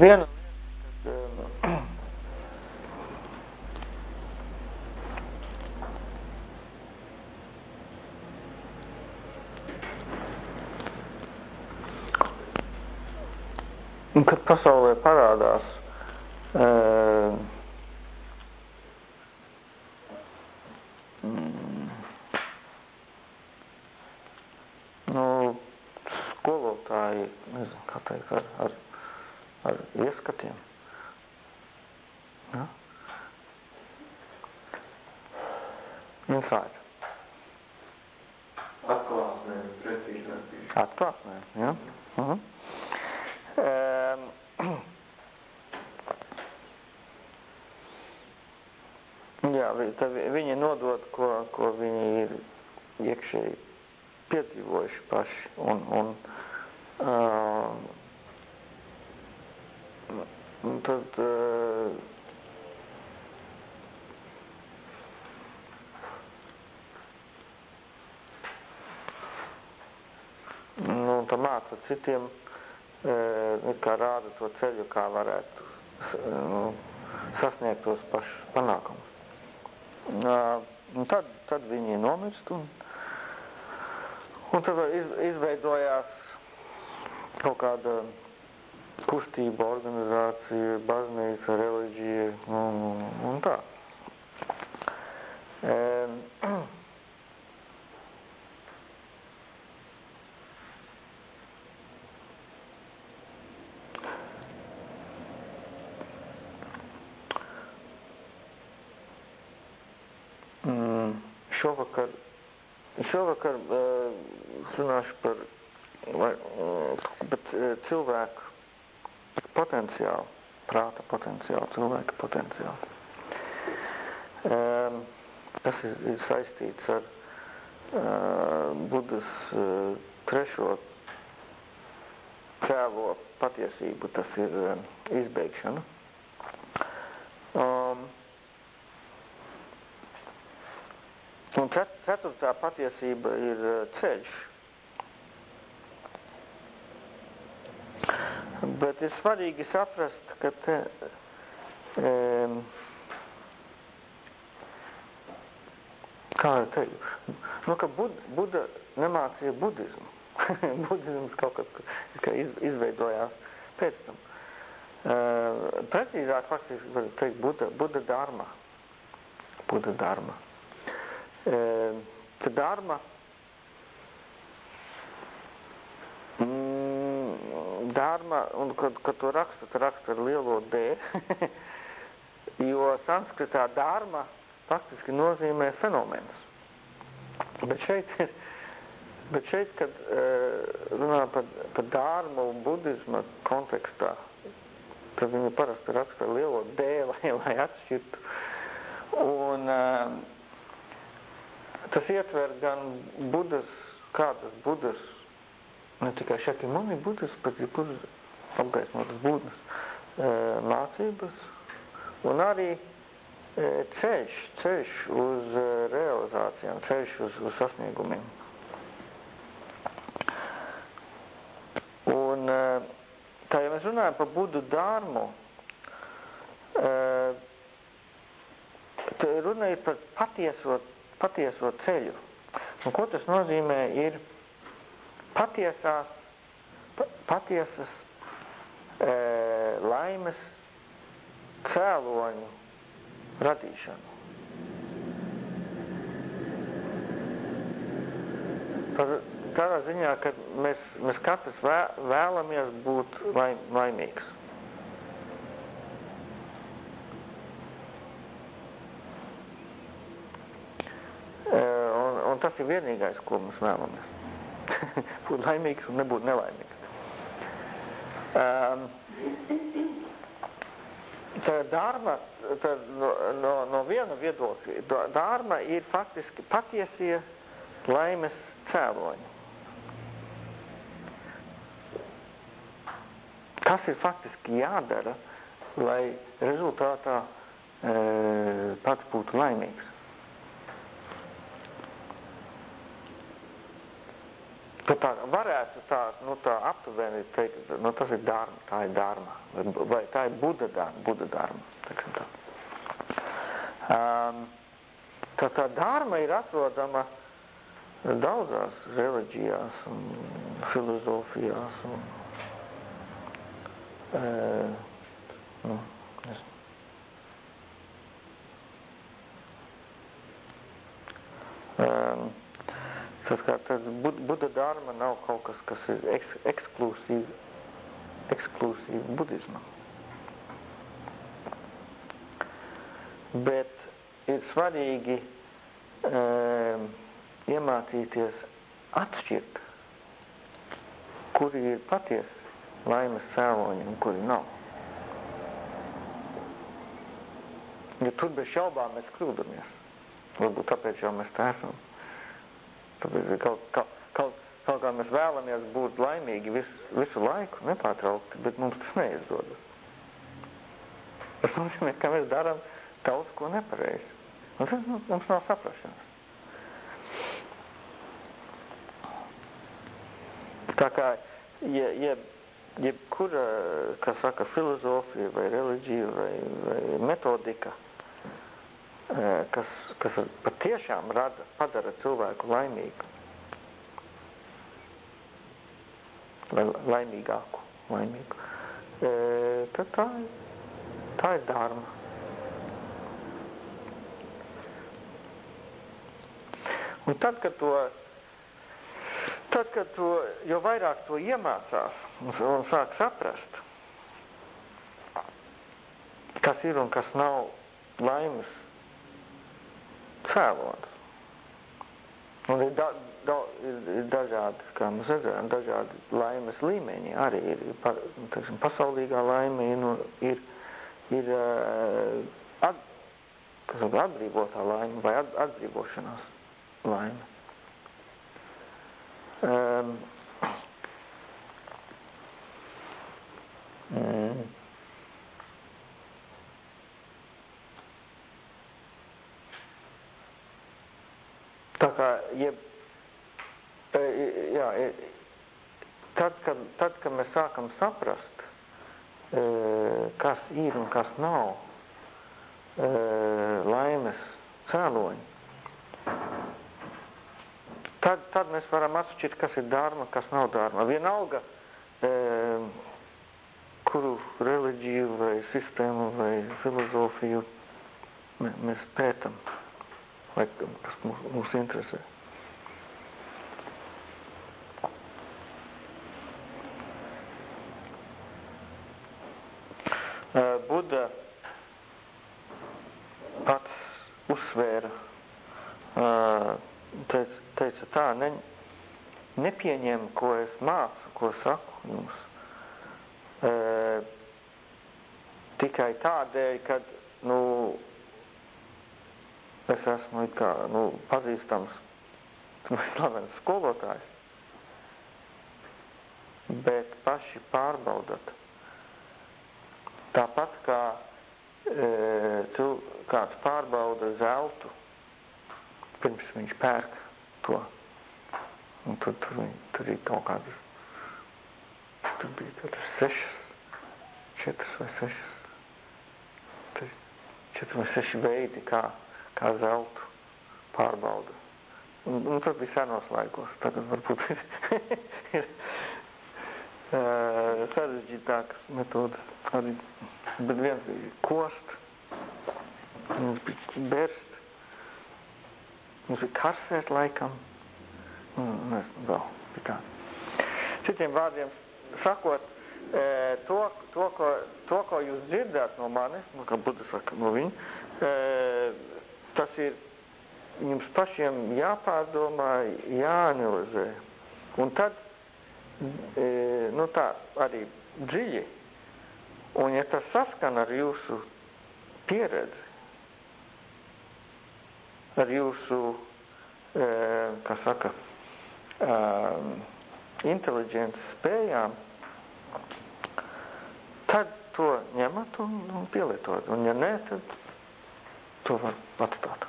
viena lieta, kad, kad pasaulē parādās uh, mm, nu, skolotāji, nezinu, kā teikt, ar, ar, ar ieskatiem. Ja? Inside. Atklāsmē, precīzi rakstīšu. Atklāsmē, ja? Uh -huh. um, vi- viņi nodod, ko, ko viņi ir iekšēji piedzīvojuši paši. Un, un, uh, un tad uh, nu, tā māca citiem, e, kā rāda to ceļu, kā varētu nu, sasniegt tos pašus panākumus. Un tad, tad viņi nomirst un, un tad iz, izveidojās kaut kāda kustība, organizācija, baznīca, reliģija un, un, tā. E, Mm, šovakar, šovakar uh, es runāšu par vai, uh, cilvēku potenciālu, prāta potenciālu, cilvēka potenciālu. Um, tas ir, ir saistīts ar uh, Budas uh, trešo cēlo patiesību, tas ir uh, izbeigšana. Um, Un cet- ceturtā patiesība ir eh, ceļš. Bet ir svarīgi saprast, ka te, um, kā jau teicu, nu, ka Bud, Buda nemācīja budismu. Budisms kaut kas ka iz, izveidojās pēc tam. Uh, precīzāk faktiski var teikt Buda, Buda dharma. Buda dharma. Tad dharma mm, dharma, un kad, kad to raksta, tad raksta ar lielo D, jo sanskritā dharma faktiski nozīmē fenomenus. Bet šeit ir, bet šeit, kad runā par, par dārmu un budisma kontekstā, tad viņi parasti raksta ar lielo D, lai, lai atšķirtu. Un, uh, Tas ietver gan budas, kādas budas, ne tikai šakimuni budas, bet ir budas apgaismotas būtnes e, mācības, un arī e, ceļš, ceļš uz e, realizācijām, ceļš uz, uz sasniegumiem. Un tā, ja mēs runājam par budu dārmu, e, tad runa ir par patieso patieso ceļu. Un ko tas nozīmē ir patiesās, patiesas e, laimes cēloņu radīšanu. Tad, tādā ziņā, ka mēs, mēs katrs vē, vēlamies būt laim, laimīgs. Un, un tas ir vienīgais, ko mēs vēlamies. būt laimīgs un nebūt nelaimīgs. Um, tā dārma, tā no, no, no viena viedokļa, dārma ir faktiski patiesie laimes cēloņi. Kas ir faktiski jādara, lai rezultātā e, pats būtu laimīgs? Tu tā varētu tā, nu, tā aptuveni teikt, nu, tas ir dārma, tā ir dārma, vai, tā ir buda dārma, buda dārma, teiksim tā. Um, tā tā dārma ir atrodama daudzās reliģijās un filozofijās un, uh, nu, es, um, Kā tas Buda dārma nav kaut kas, kas ir eks, ekskluzīvi, ekskluzīvi budismam. Bet ir svarīgi um, iemācīties atšķirt, kuri ir patiesi laimes cēloņi un kuri nav. Jo tur bez šaubām mēs kļūdamies. Varbūt tāpēc jau mēs tā esam. Tāpēc kaut, kaut, kaut, kaut kā mēs vēlamies būt laimīgi visu, visu laiku, nepārtraukti, bet mums tas neizdodas. Tas nozīmē, ka mēs darām daudz ko nepareizi. Un tas nu, mums nav saprašanas. Tā kā, ja, ja, jebkura, kā saka, filozofija vai reliģija vai, vai metodika, kas, kas patiešām rada, padara cilvēku laimīgu. Laimīgāku, laimīgu. E, tad tā, tā ir dārma. Un tad, kad to, tad, kad to, jo vairāk to iemācās un, un sāk saprast, kas ir un kas nav laimes cēlonis. Un ir, da, da, ir, dažādi, kā mēs redzējām, dažādi laimes līmeņi arī ir, par, teiksim, pasaulīgā laime ir, nu, ir, ir at, kas ir atbrīvotā laime vai at, atbrīvošanās laime. Um, mm. Jeb, jā, tad, kad, tad, kad mēs sākam saprast, kas ir un kas nav laimes cēloņi, tad, tad mēs varam atšķirt, kas ir dārma, kas nav dārma. Vienalga, kuru reliģiju vai sistēmu vai filozofiju mēs pētam vai kas mūs, mūs interesē. Buda pats uzsvēra, teica, teica tā, ne, nepieņem, ko es mācu, ko saku jums, tikai tādēļ, kad, es esmu kā, nu, pazīstams, slavens skolotājs, bet paši pārbaudat. Tāpat kā e, tu, kāds pārbauda zeltu, pirms viņš pērk to. Un tur, tur, tur ir kaut kādas, tur bija tur sešas, četras vai sešas, četri vai seši veidi, kā kā zeltu pārbauda. Un, un tas bija senos laikos, tagad varbūt ir, sarežģītākas metodas. Arī, bet viens bija kost, viens bija berst, mums bija karsēt laikam, un mēs vēl bija tā. Citiem vārdiem sakot, to, to, ko, to, ko jūs dzirdēt no manis, nu, kā Buda saka, no viņa, tas ir jums pašiem jāpārdomā, jāanalizē. Un tad, e, nu tā, arī dziļi. Un ja tas saskan ar jūsu pieredzi, ar jūsu, e, kā saka, e, inteliģences spējām, tad to ņemat un, un pielietot. Un ja nē, tad to var atstāt.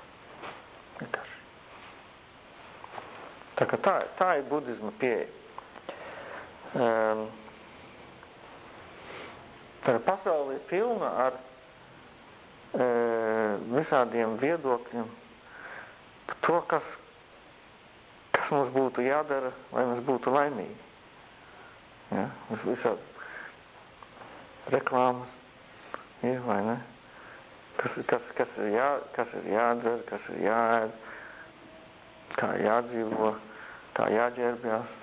Vienkārši. Tā, tā, tā ir budisma pieeja. Um, tā pasaule ir pilna ar e, visādiem viedokļiem par to, kas, kas mums būtu jādara, lai mēs būtu laimīgi. Ja? Visādi reklāmas ir, vai ne? Kas, kas, kas, ir jā, kas ir jādzer, kas ir jāēd, kā jādzīvo, kā jāģērbjās,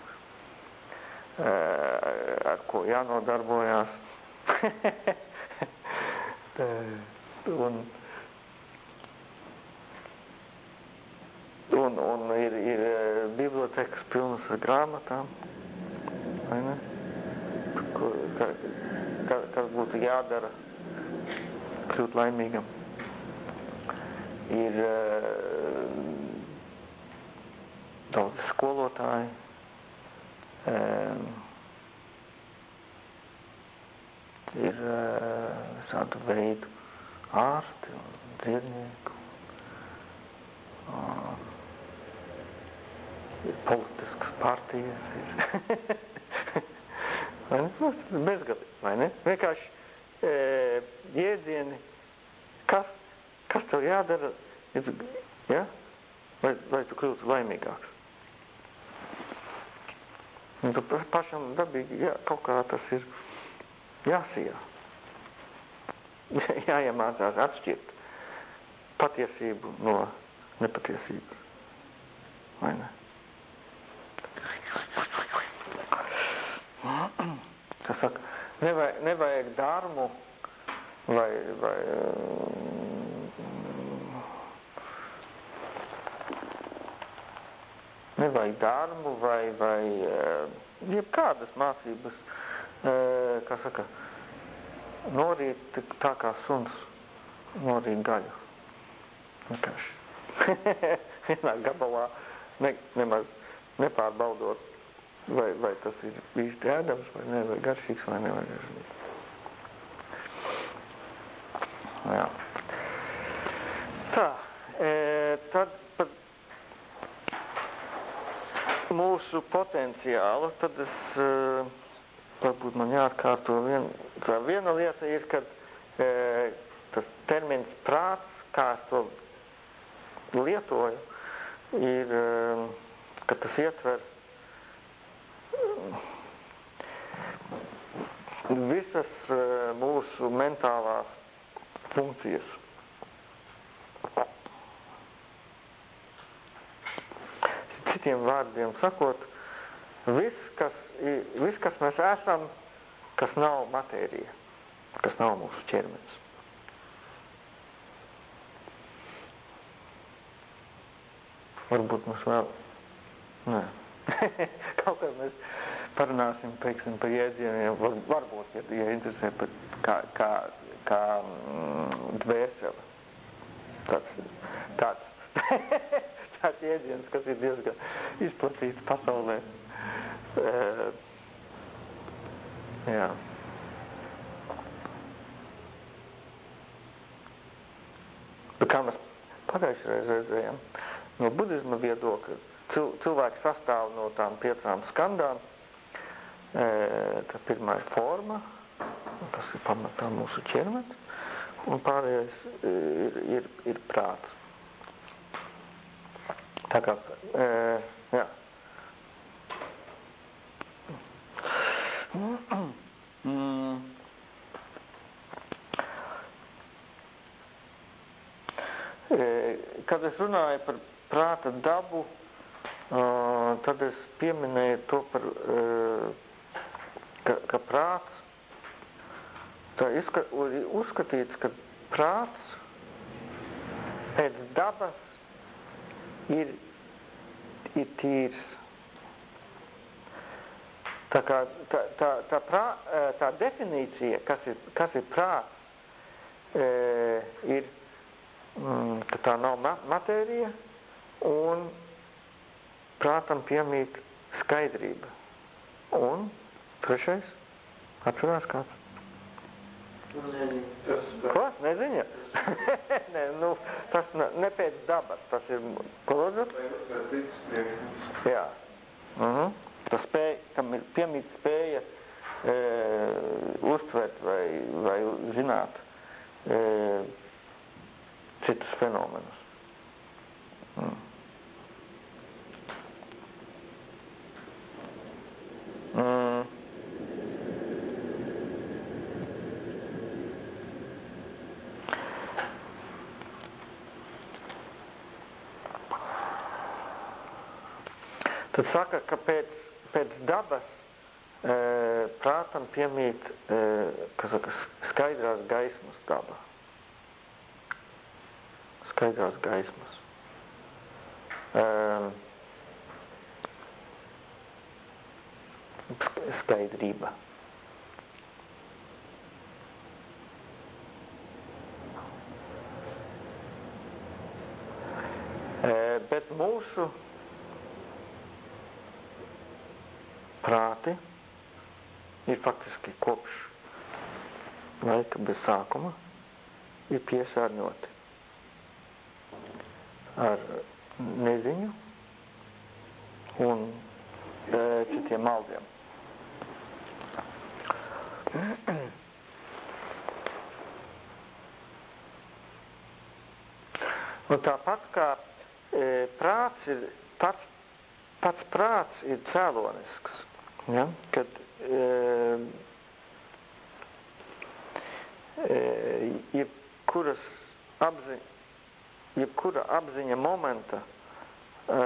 ar ko jānodarbojās. un, un, un ir, ir bibliotekas pilnas ar grāmatām, vai ne? Ka, ka, kas būtu jādara kļūt laimīgam. Ir uh, daudz skolotāji, um, ir uh, visādu veidu ārsti un dziednieki, uh, ir politiskas partijas, ir ne? bezgalīgi, vai ne? Vienkārši jēdzieni, kas, kas tev jādara, ja? lai, lai tu kļūtu laimīgāks. Un tu pašam dabīgi, jā, kaut kā tas ir jāsijā. Jāiemācās atšķirt patiesību no nepatiesības. Vai ne? Kas saka, nevajag, nevajag dārmu vai, vai nevajag dārmu vai, vai jebkādas mācības, kā saka, norīt tā kā suns norīt gaļu. Vienkārši. Vienā gabalā ne, nemaz nepārbaudot vai, vai tas ir īsti ēdams, vai ne, vai garšīgs, vai ne, vai garšīgs. Jā. Tā, e, tad par mūsu potenciālu, tad es, e, varbūt man jāatkārto vien, tā viena lieta ir, kad e, tas termins prāts, kā es to lietoju, ir, e, ka tas ietver visas eh, mūsu mentālās funkcijas. Citiem vārdiem sakot, viss, kas, viss, kas mēs esam, kas nav matērija, kas nav mūsu ķermenis. Varbūt mums vēl... Nē. Kaut kā mēs parunāsim, teiksim, par jēdzieniem, var, varbūt, ja, ja interesē, par kā, kā, kā mm, dvēsele. Tāds, tāds, tāds jēdziens, kas ir diezgan izplatīts pasaulē. E, jā. Bet kā mēs pagājušajā redzējām, no budisma viedokļa cilvēks sastāv no tām piecām skandām. E, tā pirmā ir forma, tas ir pamatā mūsu ķermenis, un pārējais ir, ir, ir prāts. Tā kā, e, jā. Mm. E, kad es runāju par prāta dabu, tad es pieminēju to par, ka, ka prāts, tā izska, uzskatīts, ka prāts pēc dabas ir, ir tīrs. Tā, kā, tā, tā, tā, prā, tā definīcija, kas ir, kas ir prāts, ir, mm, ka tā nav matērija un prātam piemīt skaidrība. Un trešais, atcerās kāds? Nu, Ko? Neziņa? Nē, nu, tas ne, ne pēc dabas, tas ir, ko lūdzu? priekšmets. Jā. Uh -huh. Tas spēj, tam ir piemīt spēja e, uztvert vai, vai zināt e, citus fenomenus. Mm. Tad saka, ka pēc, pēc dabas e, prātam piemīt e, saka, skaidrās gaismas daba. Skaidrās gaismas. E, sk- skaidrība. E, bet mūsu prāti ir faktiski kopš laika bez sākuma ir piesārņoti ar neziņu un citiem maldiem. Un tāpat kā e, prāts ir pats, pats prāts ir cēlonisks, ja? kad jebkuras apziņa, jebkura apziņa momenta e,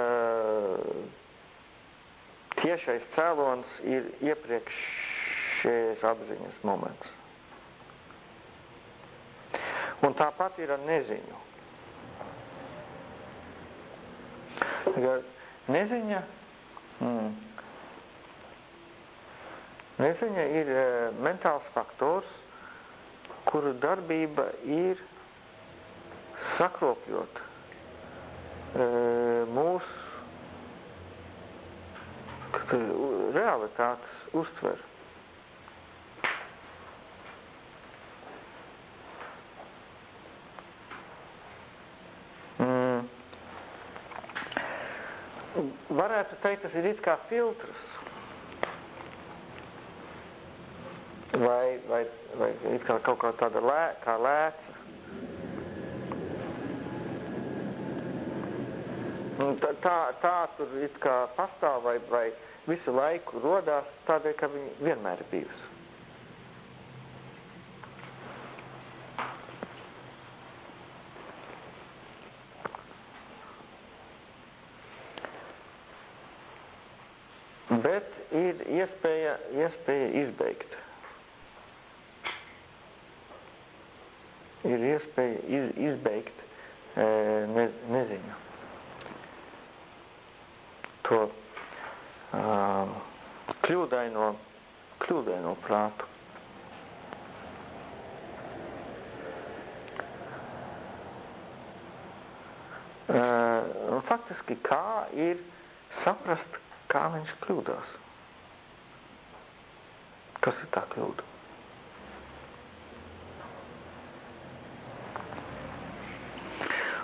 tiešais cēlons ir iepriekšējais apziņas moments. Un tāpat ir ar neziņu. Neziņa, mm, neziņa ir e, mentāls faktors, kuru darbība ir sakropļot e, mūsu e, realitātes uztver. Mm. Varētu teikt, tas ir it kā filtrs. Vai, vai, kā kaut kā tāda lē, kā lēca. Tā, tā, tā tur it kā pastāv vai, vai visu laiku rodās tādēļ, ka viņi vienmēr ir bijusi. Bet ir iespēja, iespēja izbeigt. Ir iespēja iz, izbeigt e, ne, neziņu. To um, kļūdaino, kļūdaino prātu. Uh, faktiski kā ir saprast, kā viņš kļūdās. Kas ir tā kļūda?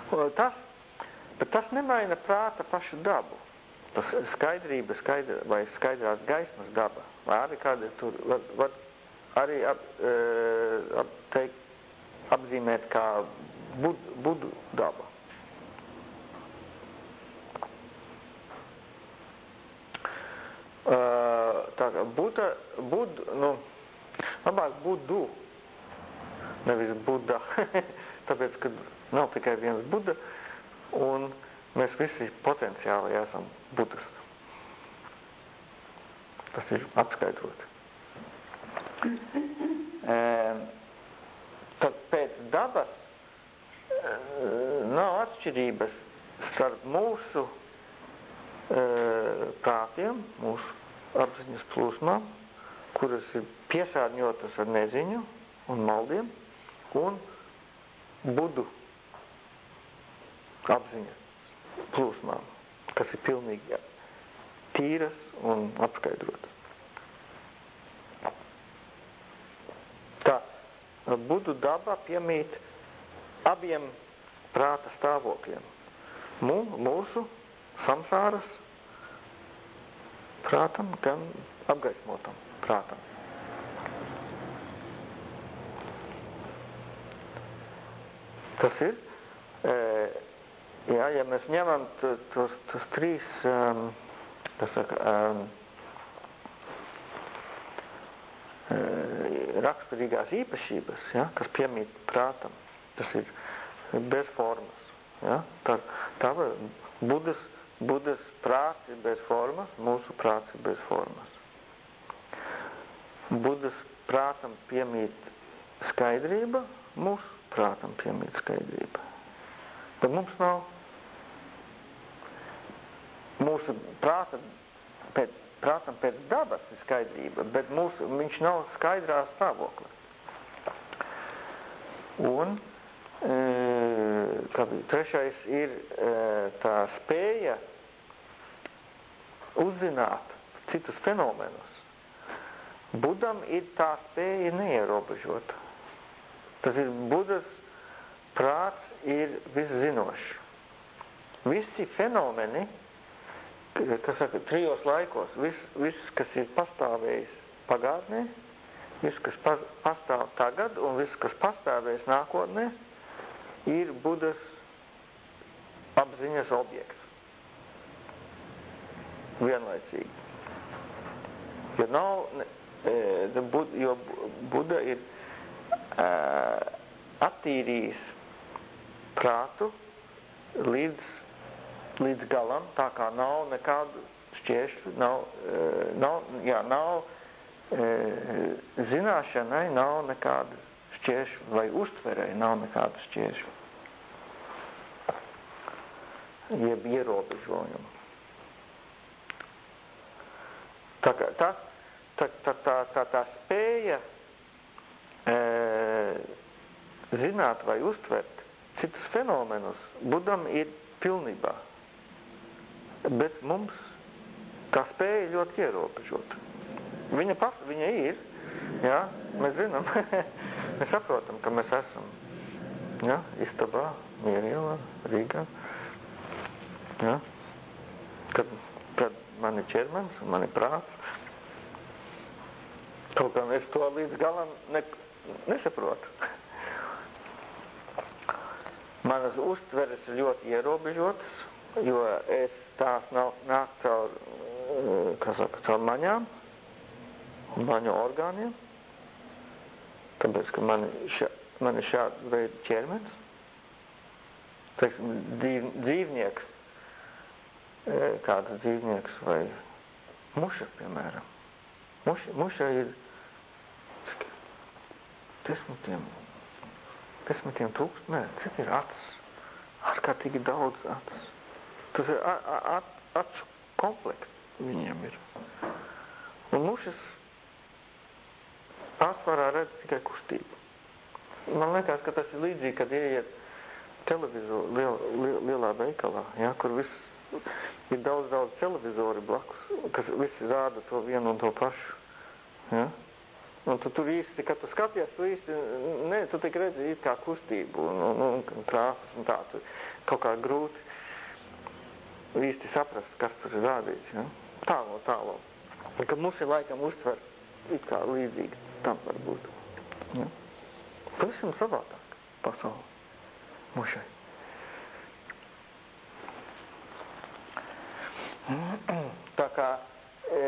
Un Tas, bet tas nemaina prāta pašu dabu. Tas skaidrība skaidra, vai skaidrās gaismas daba. Vai arī kāda tur var, var arī ap, e, ap, teikt, apzīmēt kā bud, budu daba. Uh, tā kā Buda, Bud, nu, labāk Budu, nevis Buda, tāpēc, ka nav tikai viens Buda, un mēs visi potenciāli esam Budas. Tas ir apskaidrot. Tad pēc dabas nav atšķirības starp mūsu prātiem, mūsu apziņas plūsmām, kuras ir piesārņotas ar neziņu un maldiem, un budu apziņas plūsmām, kas ir pilnīgi tīras un apskaidrotas. Tā, budu dabā piemīt abiem prāta stāvokļiem. Mū, mūsu samsāras prātam, gan apgaismotam prātam. Tas ir, jā, ja mēs ņemam tos, tos trīs, um, tas saka, um, raksturīgās īpašības, ja, kas piemīt prātam, tas ir bez formas. Ja? Tā, tā var, budas, budas prāts ir bez formas, mūsu prāts ir bez formas. Budas prātam piemīt skaidrība, mūsu prātam piemīt skaidrība. Bet mums nav mūsu prāta pēc prātam pēc dabas ir skaidrība, bet mūsu, viņš nav skaidrā stāvoklī. Un e, trešais ir e, tā spēja uzzināt citus fenomenus. Budam ir tā spēja neierobežota. Tas ir Budas prāts ir viszinošs. Visi fenomeni kas saka, trijos laikos, viss, vis, kas ir pastāvējis pagātnē, viss, kas pastāv tagad un viss, kas pastāvēs nākotnē, ir Budas apziņas objekts. Vienlaicīgi. Jo nav, e, jo Buda ir attīrījis prātu līdz līdz galam, tā kā nav nekādu šķiešļu, nav, nav, jā, nav zināšanai, nav nekādu šķiešļu, vai uztverei nav nekādu šķiešļu, jeb ierobežojumu. Tā, tā, tā, tā, tā, tā spēja e, zināt vai uztvert citus fenomenus, Budam ir pilnībā. Bet mums tā spēja ļoti ierobežota. Viņa, pas, viņa ir, jā, mēs zinām, mēs saprotam, ka mēs esam, jā, istabā, Mierielā, Rīgā, jā, kad, kad man ir ķermenis un man ir prāts, kaut kā es to līdz galam ne, nesaprotu. Manas uztveres ir ļoti ierobežotas, jo es tās nav, nāk caur, eh, kā saka, caur maņām, maņu orgāniem, tāpēc, ka man, šā, man ir šāda veida ķermenis. Teiksim, dzīv, dzīvnieks, eh, kāds dzīvnieks vai muša, piemēram. Muša, muša ir desmitiem, desmitiem tūkst, nē, cik ir acis, ārkārtīgi daudz acis. Tas ir acu komplekts viņiem ir. Un mušas pārsvarā redz tikai kustību. Man liekas, ka tas ir līdzīgi, kad ieiet televizoru liel, liel, lielā veikalā, ja, kur viss ir daudz, daudz televizori blakus, kas visi rāda to vienu un to pašu. Ja? Un tu tur īsti, kad tu skaties, tu īsti, nē, tu tik redzi it kā kustību un, un, un krāsas un tā, tu kaut kā grūti īsti saprast, kas tur ir rādīts. Ja? Tālo, tālo. Un, ka mums ir laikam uztver it kā līdzīgi tam var būt. Ja? Pavisam savādāk pasauli mušai. Tā kā e,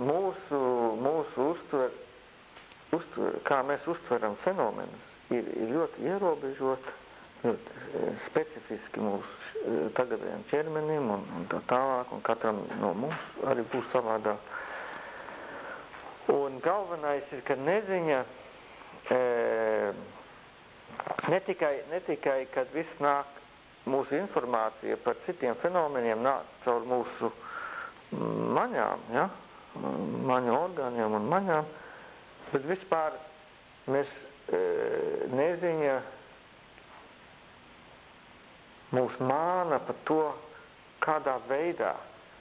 mūsu, mūsu uztver, uztver, kā mēs uztveram fenomenus, ir, ir ļoti ierobežota specifiski mūsu e, tagadējiem ķermenim un, un tā tālāk, un katram no mums arī būs savādāk. Un galvenais ir, ka neziņa e, ne, tikai, ne tikai, kad viss nāk mūsu informācija par citiem fenomeniem nāk caur mūsu maņām, ja? maņu orgāniem un maņām, bet vispār mēs e, neziņa mūs māna par to, kādā veidā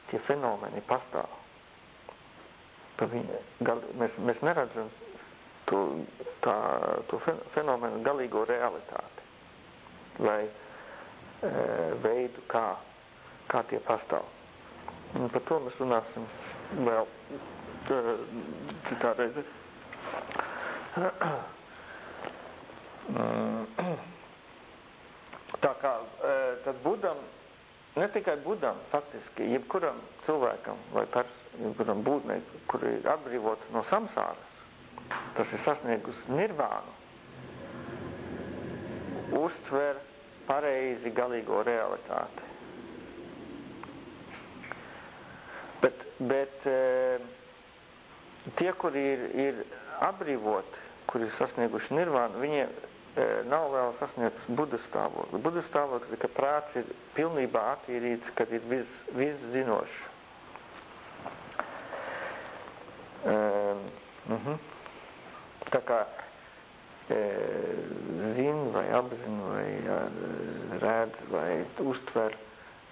tie fenomeni pastāv. Viņa, gal, mēs, mēs neredzam to, tā, to fenomenu galīgo realitāti vai e, veidu, kā, kā tie pastāv. Un par to mēs runāsim vēl e, citā reize. Tā kā tad Budam, ne tikai Budam, faktiski, jebkuram cilvēkam vai pers, jebkuram būtnei, kur ir atbrīvota no samsāras, tas ir sasniegus nirvānu, uztver pareizi galīgo realitāti. Bet, bet tie, kuri ir, ir atbrīvoti, kuri ir sasnieguši nirvānu, viņiem e, nav vēl sasniegts budas stāvoklis. Budas stāvoklis ir, ka prāts ir pilnībā attīrīts, kad ir vis, viszinošs. E, uh -huh. Tā kā e, zina vai apzina vai redz vai uztver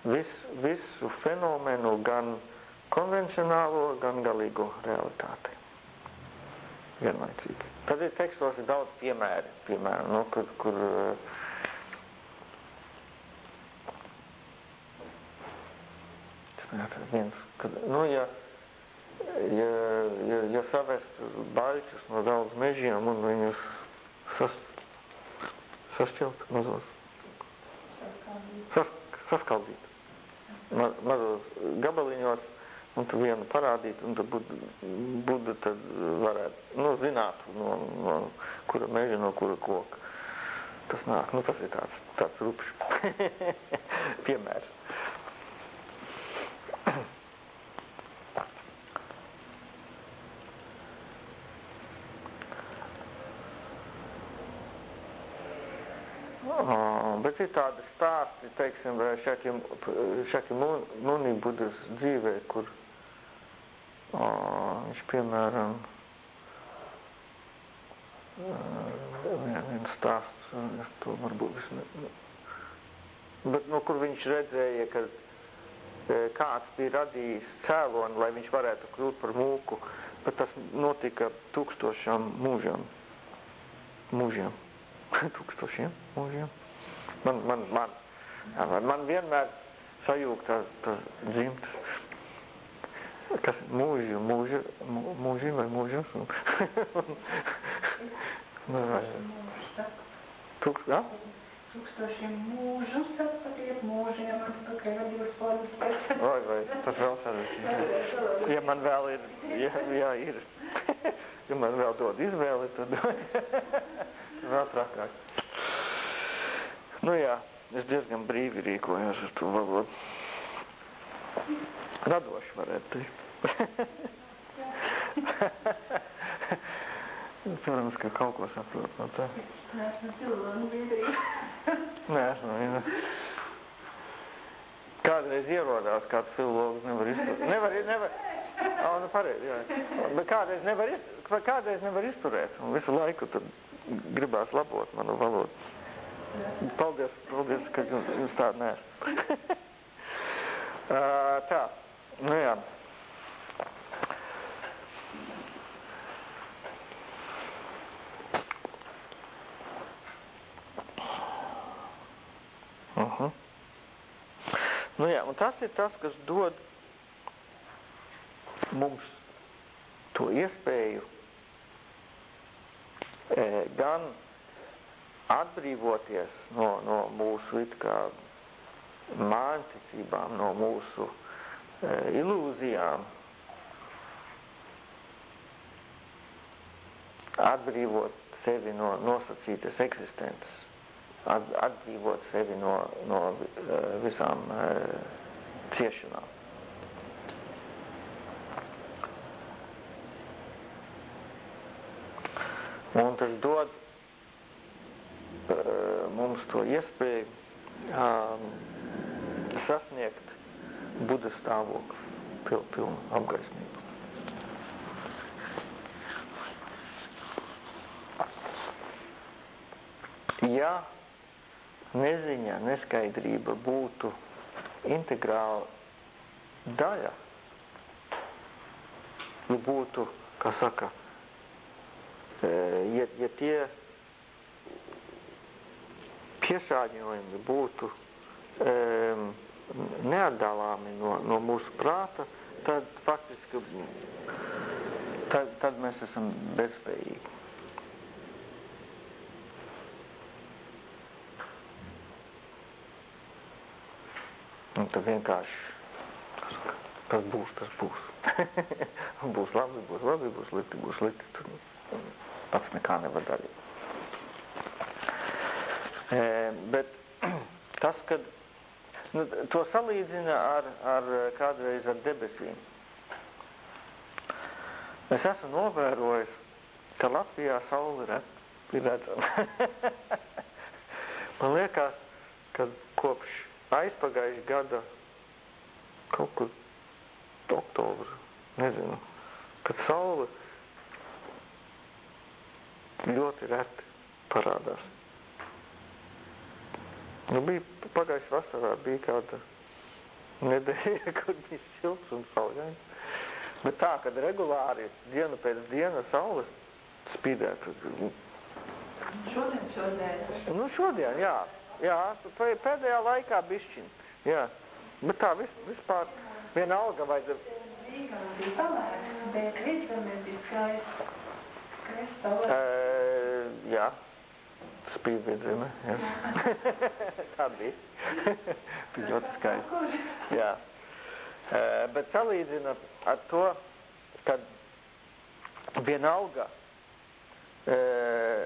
vis, visu fenomenu gan konvencionālo, gan galīgo realitāti vienlaicīgi. Tad ir tekstos ir daudz piemēri, piemēram, nu, kur, kur viens, kad, nu, ja, ja, ja, ja savest baļķus no daudz mežiem un viņus sas, sašķelt mazos, sas, saskaldīt. Ma, mazos gabaliņos, un tu vienu parādīt, un tad Buda, Buda tad varētu, nu, zināt, no, no kura meža, no kura koka tas nāk. Nu, tas ir tāds, tāds rupšs piemērs. Bet ir tādi stāsti, teiksim, vai Šaki Muni Budas dzīvē, kur viņš, piemēram, viens stāsts, to varbūt es ne, bet, no kur viņš redzēja, ka kāds bija radījis cēloni, lai viņš varētu kļūt par mūku, bet tas notika tūkstošiem mūžiem. Mūžiem. tūkstošiem mūžiem. Man, man, man, man, vienmēr sajūg tas dzimtas. Kas mūži, mūži, mūži vai mūžus? Tūkst, ja? Tūkstošiem mūžu sapatiet mūžiem atpakaļ ar divas formas. Vai, vai, tas vēl sarežģīti. Ja man vēl ir, ja, jā, ir. ja man vēl dod izvēli, tad vēl trakāk. Nu jā, es diezgan brīvi rīkojos ar to valodu. Radoši varētu teikt. Cerams, ka kaut ko saprot no tā. Nē, esmu cilvēku biedrība. Nē, esmu viena. Kādreiz ierodās kāds filologs, nevar izturēt. Nevar, nevar. O, nu pareizi, jā. Bet kādreiz nevar, iz, kādreiz nevar izturēt. Un visu laiku tad gribās labot manu valodu. Paldies, paldies, ka jums, tāda neesmu. uh, tā, nu jā. Uh -huh. Nu jā, un tas ir tas, kas dod mums to iespēju e, gan atbrīvoties no, no mūsu it kā mānticībām, no mūsu ilūzijām, atbrīvot sevi no nosacītas eksistences atbrīvot sevi no, no visām ciešanām. Un tas dod mums to iespēju um, sasniegt Buda stāvokli, pil, pilnu apgaismību. Ja neziņa, neskaidrība būtu integrāla daļa, ja būtu, kā saka, ja, ja tie piesāņojumi būtu um, neatdalāmi no, no mūsu prāta, tad faktiski tad, tad mēs esam bezspējīgi. Un tad vienkārši, kas būs, tas būs. būs labi, būs labi, būs slikti, būs slikti. Tur pats nekā nevar darīt. E, bet tas, kad nu, to salīdzina ar, ar kādreiz ar debesīm. Es esmu novērojis, ka Latvijā saule ir redzama. Man liekas, ka kopš aizpagājuši gada kaut kur oktobra, nezinu, kad saule ļoti reti parādās. Nu, bija pagājuši vasarā, bija kāda nedēļa, kad bija silts un saulains. Bet tā, kad regulāri dienu pēc dienas saules spīdētu. Šodien, šodien. Nu, šodien, jā. Jā, pēdējā laikā bišķiņ. Jā. Bet tā vis, vispār vienalga vai... Rīgā bija palēks, bet vidzemē bija skaisti. Skaisti palēks. Jā. Spīd vidzemē, jā. tā bija. bija ļoti skaisti. Jā. Uh, bet salīdzina ar to, kad vienalga uh,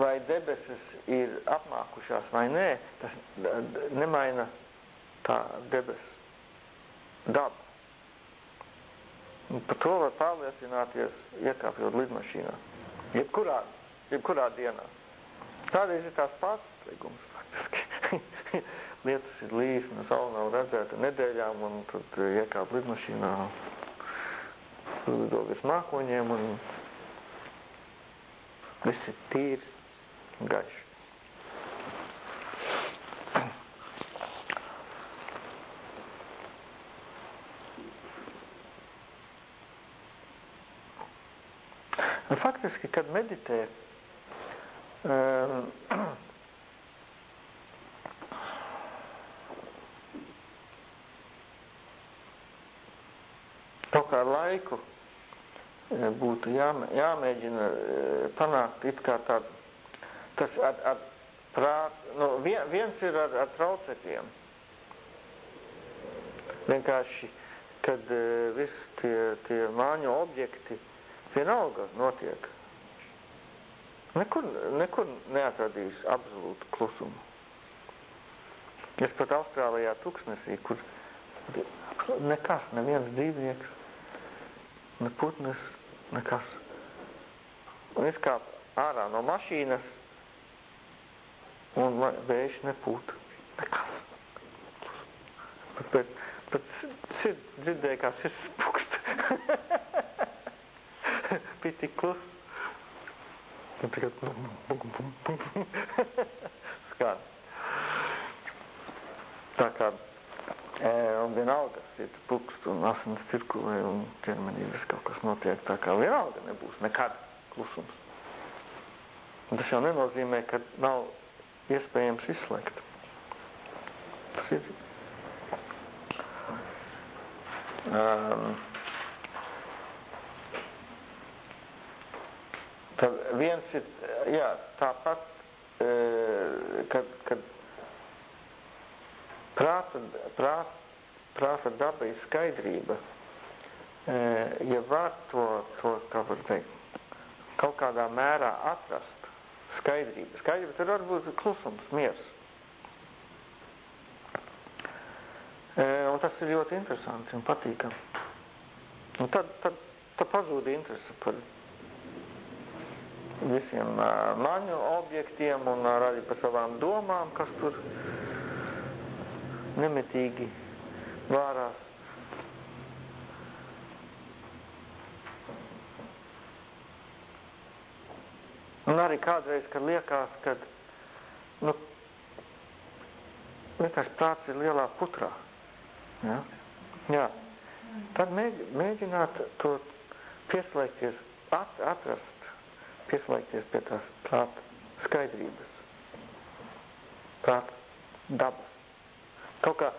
vai debesis ir apmākušās vai nē, tas nemaina tā debesis dabu. Par to var pārliecināties, iekāpjot lidmašīnā. Jebkurā, jebkurā dienā. Tādēļ ir tās pārsteigums faktiski. Lietas ir līs, un saula nav redzēta nedēļām, un tad iekāp lidmašīnā, uzlido virs mākoņiem, un viss ir tīrs un gaišs. Un faktiski, kad meditē, um, kaut kā laiku būtu jāmē, jāmēģina panākt it kā tādu, tas ar, ar prāt, nu, vien, viens ir ar, ar traucekļiem. Vienkārši, kad viss tie, tie māņu objekti vienalga notiek. Nekur, nekur neatradīs absolūtu klusumu. Es pat Austrālijā tuksnesī, kur nekas, neviens dzīvnieks, ne putnes, nekas. Un es kā ārā no mašīnas, un vējš nepūt. Nekas. Bet, bet, bet sird, dzirdēju, kā sirds pukst. Bija tik klus. Un tagad bum, bum, bum. skan. Tā kā E, un vienalga ir pukst un asins cirkulē un ķermenī viss kaut kas notiek, tā kā vienalga nebūs nekad klusums. Un tas jau nenozīmē, ka nav iespējams izslēgt. Tas ir. Um, tad viens ir, jā, tāpat, e, kad, kad prāta, prāt, prāta daba ir skaidrība. E, ja var to, to, kā var teikt, kaut kādā mērā atrast skaidrību. Skaidrība tad var būt klusums, miers. E, un tas ir ļoti interesanti un patīkami. Un tad, tad, tad pazūd interese par visiem maņu objektiem un uh, arī par savām domām, kas tur nemitīgi vārās. Un arī kādreiz, kad liekas, ka nu, vienkārši prāts ir lielā putrā. Ja? Jā. Tad mēģināt to pieslēgties, at, atrast, pieslēgties pie tās prāta skaidrības, prāta dabas. Kaut kā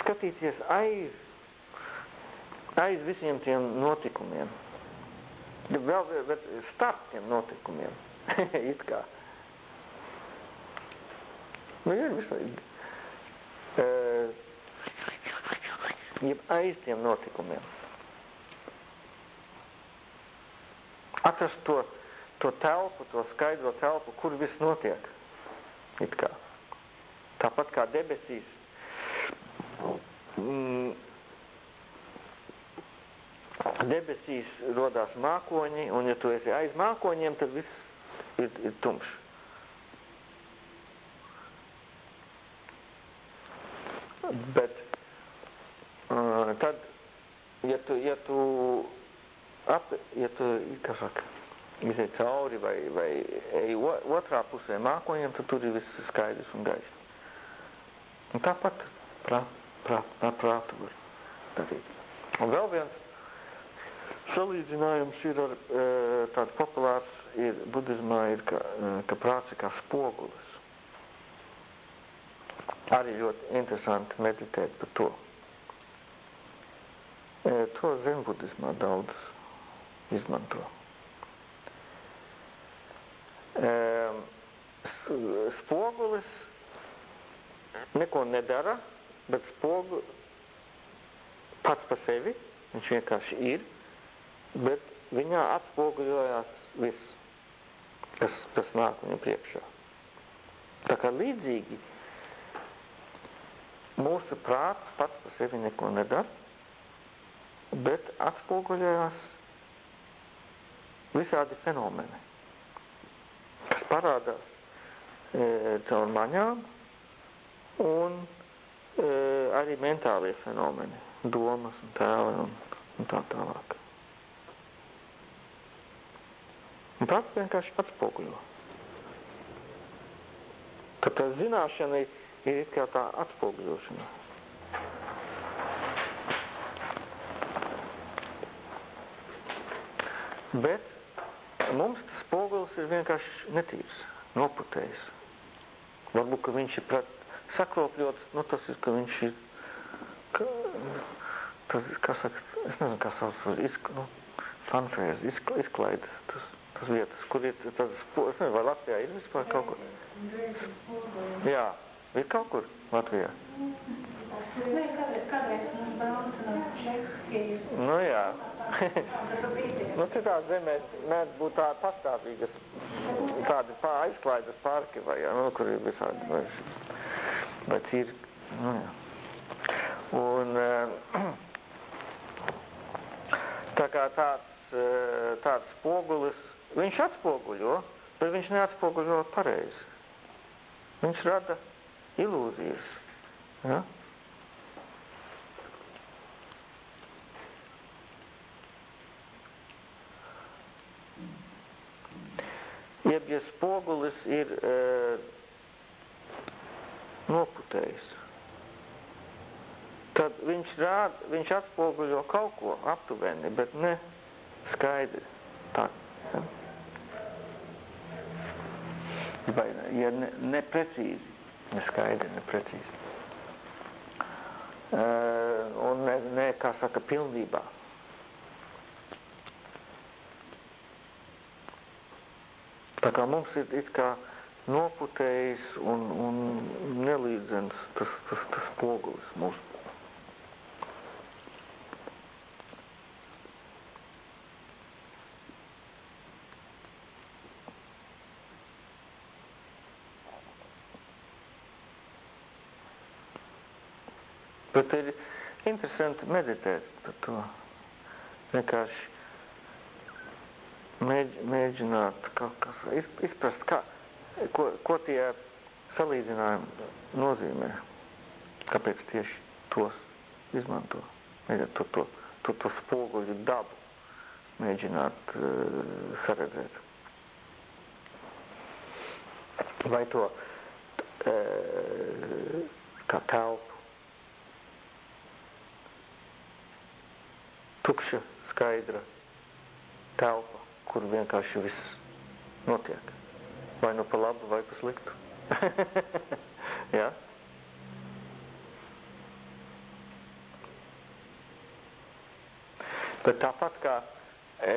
skatīties aiz, aiz visiem tiem notikumiem. Vēl, starp tiem notikumiem. It kā. Nu, ir visādi. Uh, jeb aiz tiem notikumiem. Atrast to, to telpu, to skaidro telpu, kur viss notiek. It kā. Tāpat kā debesīs. Mm, debesīs rodās mākoņi, un ja tu esi aiz mākoņiem, tad viss ir, ir tumšs. Bet uh, tad, ja tu, ja tu, ap, ja tu kā saka, iziet cauri vai, vai ej otrā pusē mākoņiem, tad tur ir viss skaidrs un gaišs. Un tāpat prāt, prāt, prāt, prātu var darīt. Un vēl viens salīdzinājums ir ar e, tāds populārs, ir budismā ir, ka, e, ka prāts ir kā spogulis. Arī ļoti interesanti meditēt par to. E, to zenbudismā daudz izmanto. Spogulis neko nedara, bet spogu pats pa sevi, viņš vienkārši ir, bet viņā atspoguļojās viss, kas, kas nāk viņu priekšā. Tā kā līdzīgi mūsu prāts pats par sevi neko nedara, bet atspoguļojās visādi fenomeni, kas parādās e, caur maņām un e, arī mentālie fenomeni, domas un tēli un, un tā tālāk. Un prāts vienkārši atspoguļo. Ka tā zināšana ir, ir it kā tā atspoguļošana. Bet mums tas spogulis ir vienkārši netīrs, noputējis. Varbūt, ka viņš ir pret sakropļots, nu tas ir, ka viņš ir, ka, tas, kā saka, es nezinu, kā sauc, izk, nu, fanfēzi, izk, izklaides, tas, tas vietas, kur ir tas, es nezinu, vai Latvijā ir vispār kaut kur? Jā, ir kaut kur Latvijā. Nē, kādreiz, mums no Čehijas. Nu jā. nu, citās zemēs mēdz būt tā pastāvīgas, tādi pār, aizklaidas parki vai, jā, nu, kur ir visādi, vai, vai ir, nu jā. Un tā kā tāds, tāds spogulis, viņš atspoguļo, bet viņš neatspoguļo pareizi. Viņš rada ilūzijas. Ja? Ja spogulis ir e, noputējis, tad viņš, rād, viņš atspoguļo kaut ko aptuveni, bet ne skaidri. Tā. Ja? Vai, ja ne, neprecīzi, neskaidri, neprecīzi. Uh, un ne, ne, kā saka, pilnībā. Tā kā mums ir it kā noputējis un, un nelīdzens tas, tas, tas pogulis mūsu. Bet ir interesanti meditēt par to. Vienkārši mēģināt kaut kas, izprast, kā, ko, ko tie salīdzinājumi nozīmē. Kāpēc tieši tos izmanto? Mēģināt to, to, to, to spoguļu dabu mēģināt uh, saredzēt. Vai to uh, kā telpu tukša, skaidra telpa, kur vienkārši viss notiek. Vai nu pa labu, vai pa sliktu. ja? Bet tāpat kā e,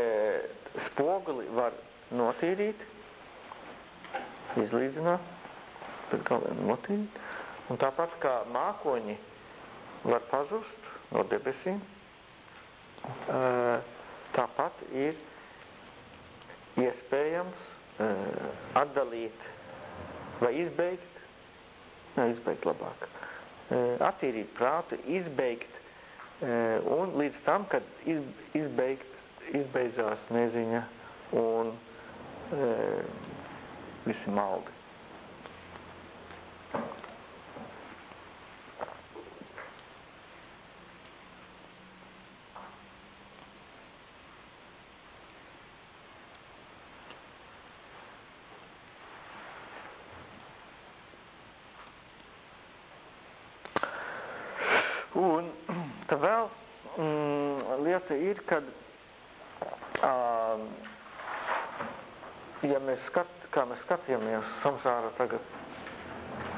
spoguli var notīrīt, izlīdzināt, bet galvenā notīrīt, un tāpat kā mākoņi var pazust no debesīm, e, tāpat ir iespējams e, atdalīt vai izbeigt, ne, izbeigt labāk, e, attīrīt prātu, izbeigt Eh, un līdz tam, kad izbeigt, izbeidzās neziņa un visi maldi. Un tad vēl mm, lieta ir, kad uh, ja mēs skat, kā mēs skatījāmies samsāra tagad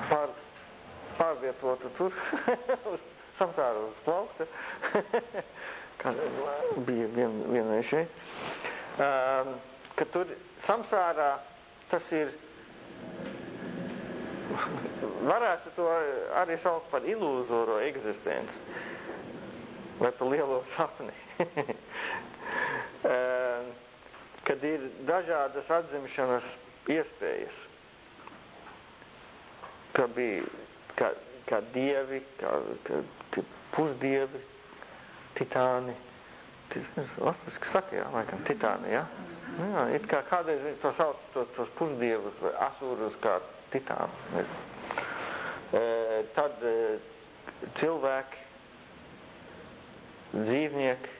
pār, pārvietotu tur uz samsāra uz plaukta, kā bija vien, vienai šeit, uh, ka tur samsārā tas ir varētu to arī saukt par ilūzoro eksistenci vai par lielo sapni. Kad ir dažādas atzimšanas iespējas, ka bija kā, kā dievi, kā, kā, pusdievi, titāni, Latviski saka, jā, laikam, titāni, jā? Nu jā, it kā kādreiz viņi to sauc, tos, tos pusdievus vai asūrus kā titāni. E, tad cilvēki, dzīvnieki,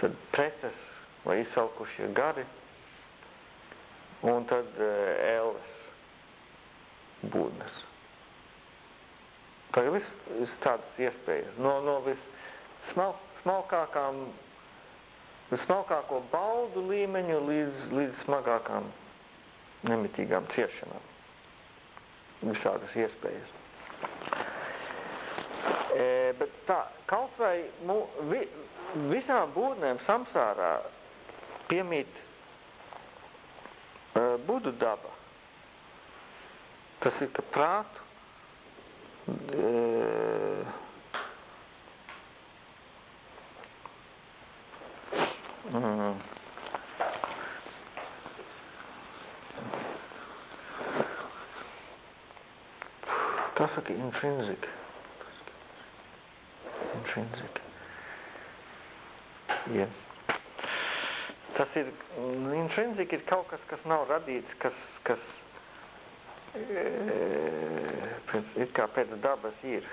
tad preces vai izsalkušie gari, un tad ēles, būdnes. Tā ir viss, tādas iespējas. No, no vissmalkākajām smalkākām, smalkāko baudu līmeņu līdz, līdz smagākām nemitīgām ciešanām. Visādas iespējas. E, bet tā, kaut vai mu, vi, visām būtnēm samsārā piemīt e, budu daba. Tas ir, ka prātu e, Mm. Saka intrinsic. Intrinsic. Yeah. Tas ir, intrinsic ir kaut kas, kas nav radīts, kas, kas e, pēc, it kā pēc dabas ir.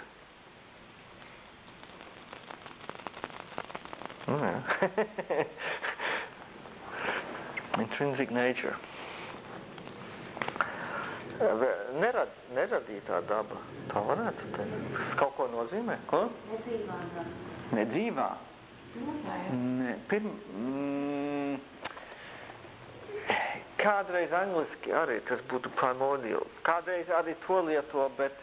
Oh, yeah. Intrinsic nature. Nerad, neradītā daba, tā varētu teikt. Tas kaut ko nozīmē? Ko? Nedzīvā daba. Nedzīvā? Ne, pirm, mm, kādreiz angliski arī tas būtu primordial. Kādreiz arī to lieto, bet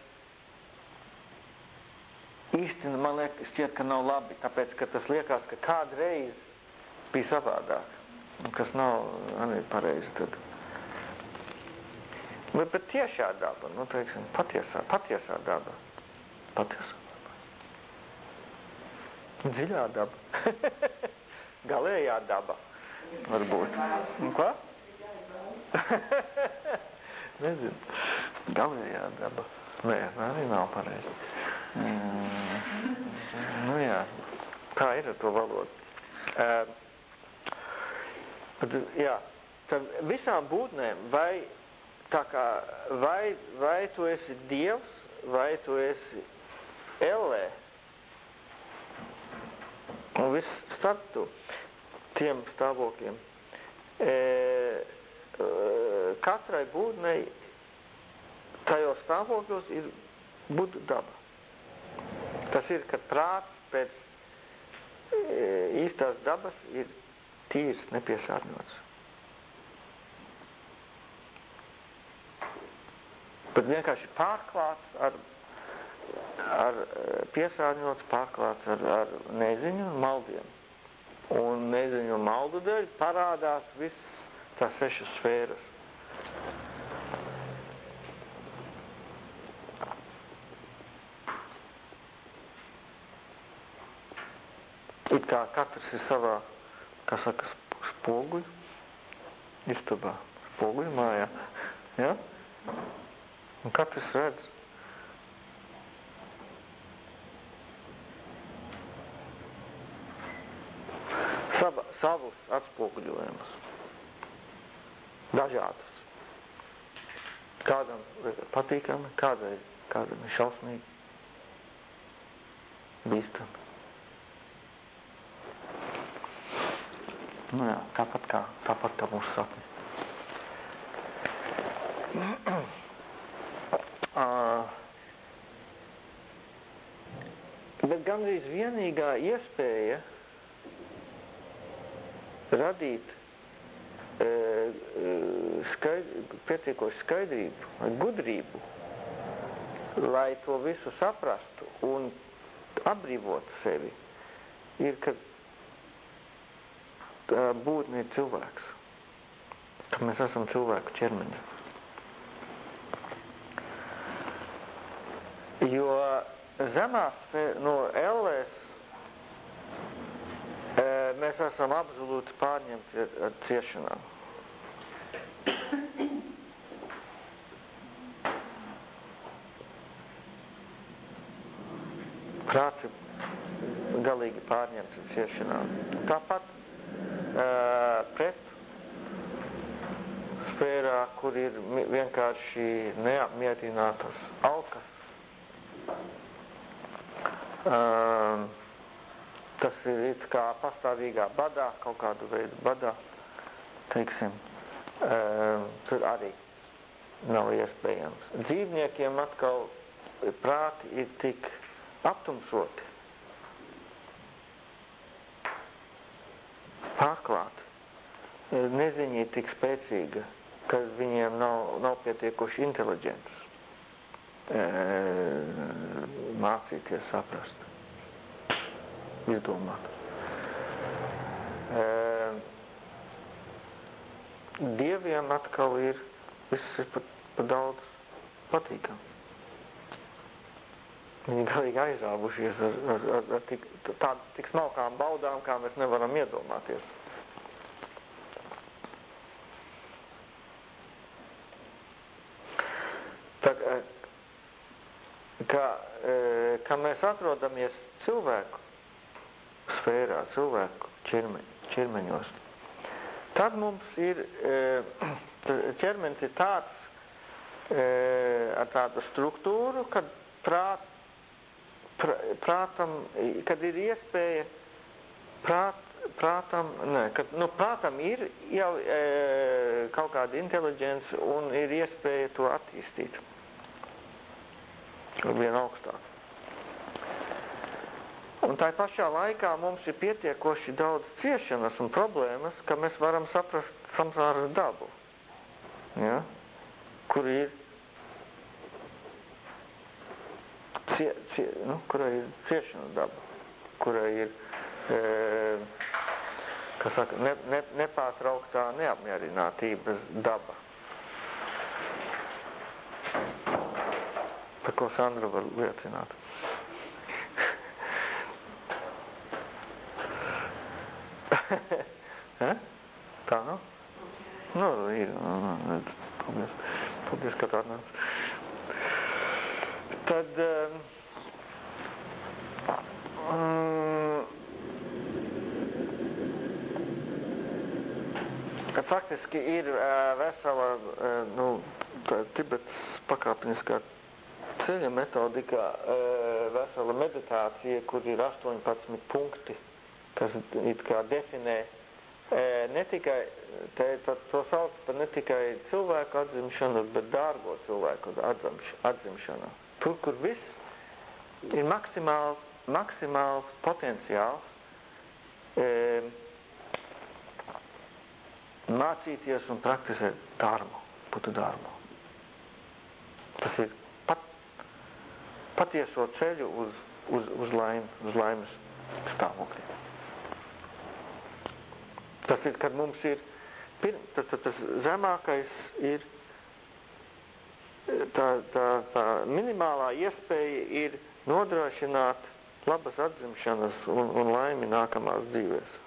īsti man liekas, šķiet, ka nav labi, tāpēc, ka tas liekas, ka kādreiz bija savādāk, kas nav arī pareizi tad. Bet, bet tiešā daba, nu, teiksim, patiesā, patiesā daba, patiesā daba. Dziļā daba. Galējā daba, varbūt. Un ko? Nezinu. Galējā daba. Nē, arī nav pareizi. Mm, nu jā, tā ir ar to valodu. Uh, jā, tad visām būtnēm, vai tā kā, vai, vai tu esi Dievs, vai tu esi ellē, un viss starp tu tiem stāvokļiem, e, e, katrai būtnei tajos stāvokļos ir budu daba. Tas ir, ka prāts pēc e, īstās dabas ir tīrs, nepiesārņots. Bet vienkārši pārklāts ar, ar piesārņots, pārklāts ar, ar neziņu un maldiem. Un neziņu un maldu dēļ parādās viss tās sešas sfēras. It kā katrs ir savā, kā saka, spoguļu, istabā, spoguļu mājā, ja? Un katrs redz. Sava, savus atspoguļojumus. Dažādas. Kādam patīkami, kādai, kādam ir šausmīgi, bīstami. Nu jā, tāpat kā, tāpat kā mūsu sapni. uh, bet gandrīz vienīgā iespēja radīt uh, skaidr, pietiekoši skaidrību gudrību, lai to visu saprastu un atbrīvotu sevi, ir, kad būtne ir cilvēks. Ka mēs esam cilvēku ķermeņi. Jo zemās no ellēs mēs esam absolūti pārņemti ar, ar ciešanām. Prāts ir galīgi pārņemts ar ciešanām. Tāpat pret sfērā, kur ir vienkārši neapmierinātas alkas. Um, tas ir kā pastāvīgā badā, kaut kādu veidu badā, teiksim, um, tur arī nav iespējams. Dzīvniekiem atkal prāti ir tik aptumsoti, pārklāt. Neziņa ir tik spēcīga, ka viņiem nav, nav pietiekoši inteliģents mācīties saprast, izdomāt. Dieviem atkal ir, viss ir pat, pat daudz patīkam. Viņi galīgi aizāvušies ar, ar, ar, ar tik, tā, tik smalkām baudām, kā mēs nevaram iedomāties. Tā, kā, kā mēs atrodamies cilvēku sfērā, cilvēku ķermeņ, ķermeņos, tad mums ir, ķermenis ir tāds, ar tādu struktūru, kad prāt, prātam, kad ir iespēja prāt, prātam, ne, kad, nu, prātam ir jau e, kaut kāda inteliģence un ir iespēja to attīstīt. Vien augstāk. Un tā pašā laikā mums ir pietiekoši daudz ciešanas un problēmas, ka mēs varam saprast samsāras dabu. Ja? Kur ir cie, cie, nu, kurai ir ciešanas daba, kurai ir, e, saka, ne, ne, nepārtrauktā neapmierinātības daba. Par ko Sandra var liecināt. Tā nav? Nu, ir. Paldies, paldies ka tā nāc. Tad um, ka faktiski ir uh, vesela uh, nu, Tibetas pakāpeniskā ceļa metodikā uh, vesela meditācija, kur ir 18 punkti, kas it kā definē ne tikai, te, to sauc par ne tikai cilvēku atzimšanu, bet dārgo cilvēku atzimšanu. Tur, kur viss ir maksimāls, maksimāls potenciāls e, mācīties un praktizēt dārmu, putu dārmu. Tas ir pat, patieso ceļu uz, uz, uz, laim, uz laimes stāvokļi. Tas ir, kad mums ir, tas, tas, tas zemākais ir, tā, tā, tā minimālā iespēja ir nodrošināt labas atzimšanas un, un laimi nākamās dzīvēs.